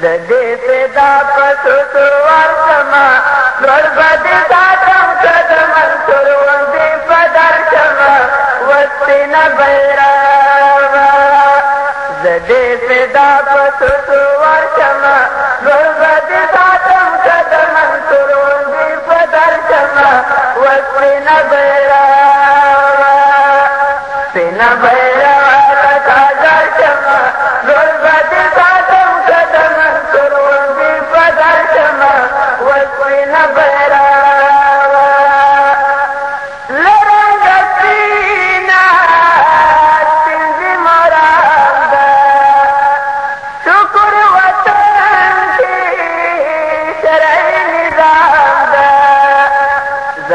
Dade da pasutu vartama Garbadi satam kadaman survandi padarshama Vastina bairava Dade da pasutu vartama Garbadi satam kadaman survandi padarshama Vastina bairava सिन भैरवाला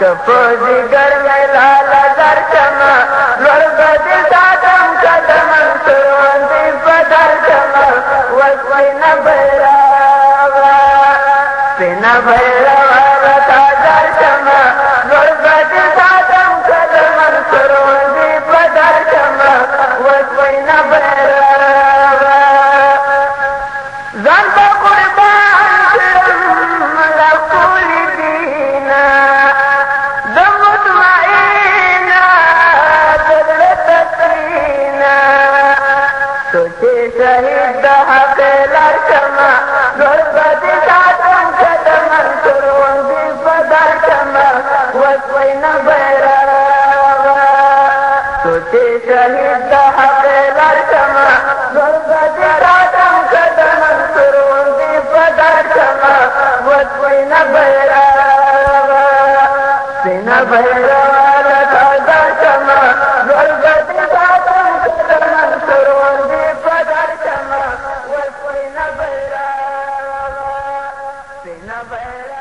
कपो दर चमा लोर बदल कदम सुरवंती बदर चमा वस्वी न भैरवा पिना भैरवा बता दादम कदम सुरवंती बदर चमा वस्वी न शहीद हक लर्शमा गुरबत सातम कदम सुरोंदी पदर्शमा वस्वैन भैरवा सोचे शहीद हक लर्शमा गुरबत सातम कदम सुरोंदी वस्वैन भैरवा सिन भैरवा Never